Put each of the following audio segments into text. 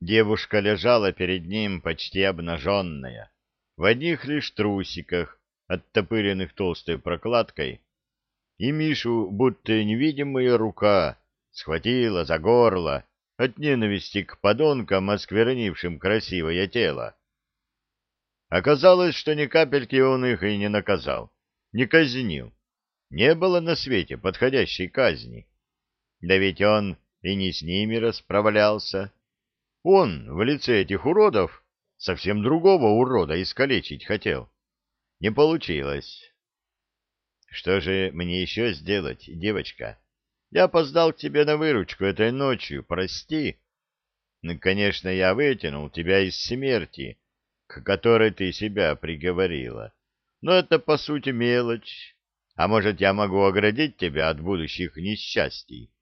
Девушка лежала перед ним почти обнаженная, в одних лишь трусиках, оттопыренных толстой прокладкой, и Мишу будто невидимая рука схватила за горло от ненависти к подонкам, осквернившим красивое тело. Оказалось, что ни капельки он их и не наказал, не казнил. Не было на свете подходящей казни. Да ведь он и не с ними расправлялся. Он в лице этих уродов совсем другого урода искалечить хотел. Не получилось. Что же мне еще сделать, девочка? Я опоздал к тебе на выручку этой ночью, прости. Ну, конечно, я вытянул тебя из смерти, к которой ты себя приговорила. Но это, по сути, мелочь. А может, я могу оградить тебя от будущих несчастий?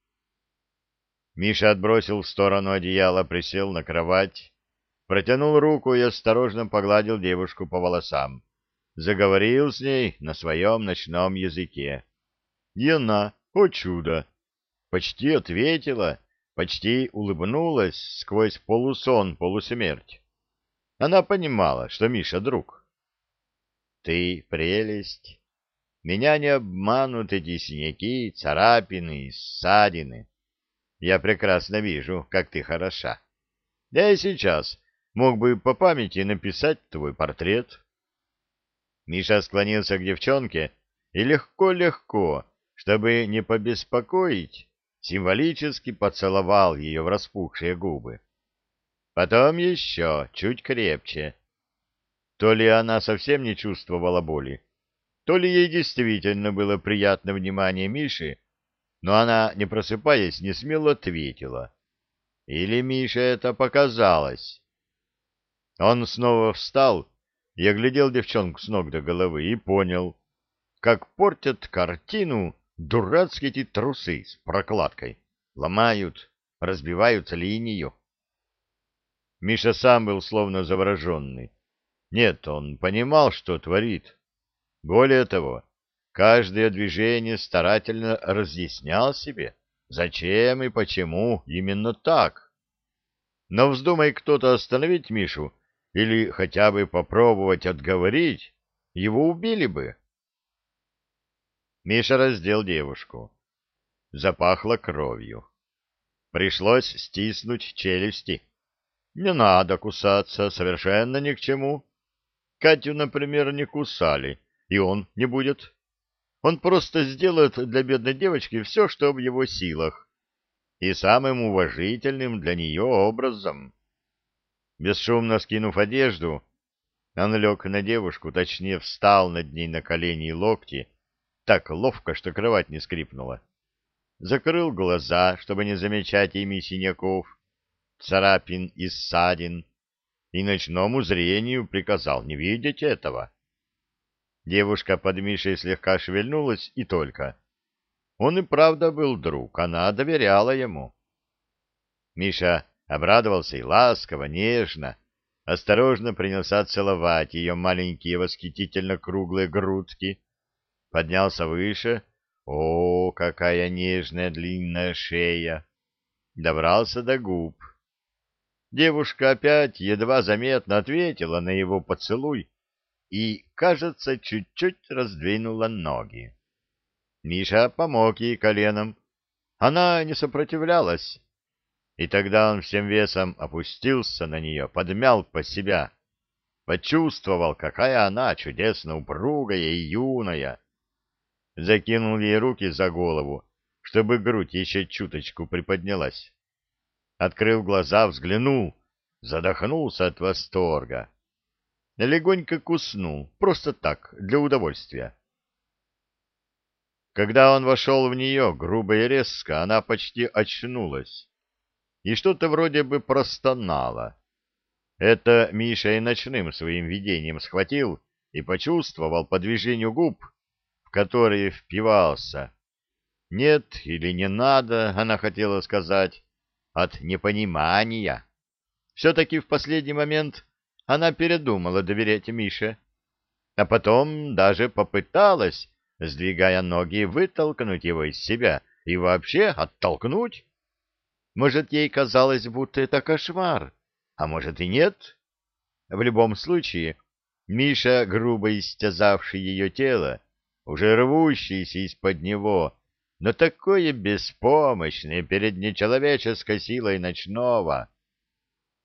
Миша отбросил в сторону одеяла, присел на кровать, протянул руку и осторожно погладил девушку по волосам. Заговорил с ней на своем ночном языке. И она, о чудо, почти ответила, почти улыбнулась сквозь полусон, полусмерть. Она понимала, что Миша друг. «Ты прелесть. Меня не обманут эти синяки, царапины, ссадины. Я прекрасно вижу, как ты хороша. Я и сейчас мог бы по памяти написать твой портрет». Миша склонился к девчонке и легко-легко, чтобы не побеспокоить, символически поцеловал ее в распухшие губы. Потом еще, чуть крепче. То ли она совсем не чувствовала боли, то ли ей действительно было приятно внимание Миши, но она, не просыпаясь, не смело ответила. Или Мише это показалось? Он снова встал и оглядел девчонку с ног до головы и понял, как портят картину Дурацкие эти трусы с прокладкой. Ломают, разбивают линию. Миша сам был словно завороженный. Нет, он понимал, что творит. Более того, каждое движение старательно разъяснял себе, зачем и почему именно так. Но вздумай кто-то остановить Мишу или хотя бы попробовать отговорить, его убили бы. Миша раздел девушку. Запахло кровью. Пришлось стиснуть челюсти. Не надо кусаться, совершенно ни к чему. Катю, например, не кусали, и он не будет. Он просто сделает для бедной девочки все, что в его силах, и самым уважительным для нее образом. Бесшумно скинув одежду, он лег на девушку, точнее встал над ней на колени и локти, так ловко, что кровать не скрипнула. Закрыл глаза, чтобы не замечать ими синяков, царапин и ссадин, и ночному зрению приказал не видеть этого. Девушка под Мишей слегка шевельнулась, и только. Он и правда был друг, она доверяла ему. Миша обрадовался и ласково, нежно, осторожно принялся целовать ее маленькие восхитительно круглые грудки, поднялся выше. О, какая нежная длинная шея! Добрался до губ. Девушка опять едва заметно ответила на его поцелуй и, кажется, чуть-чуть раздвинула ноги. Миша помог ей коленом. Она не сопротивлялась. И тогда он всем весом опустился на нее, подмял по себя, почувствовал, какая она чудесно упругая и юная, закинул ей руки за голову, чтобы грудь еще чуточку приподнялась. Открыл глаза, взглянул, задохнулся от восторга. Легонько куснул, просто так, для удовольствия. Когда он вошел в нее грубо и резко, она почти очнулась и что-то вроде бы простонала. Это Миша и ночным своим видением схватил и почувствовал по движению губ, который впивался. Нет или не надо, она хотела сказать, от непонимания. Все-таки в последний момент она передумала доверять Мише, а потом даже попыталась, сдвигая ноги, вытолкнуть его из себя и вообще оттолкнуть. Может, ей казалось, будто это кошмар, А может и нет? В любом случае, Миша, грубо истязавший ее тело, уже рвущийся из-под него, но такое беспомощное перед нечеловеческой силой ночного.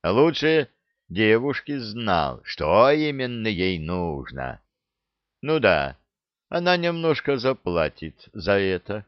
А лучше девушки знал, что именно ей нужно. Ну да, она немножко заплатит за это.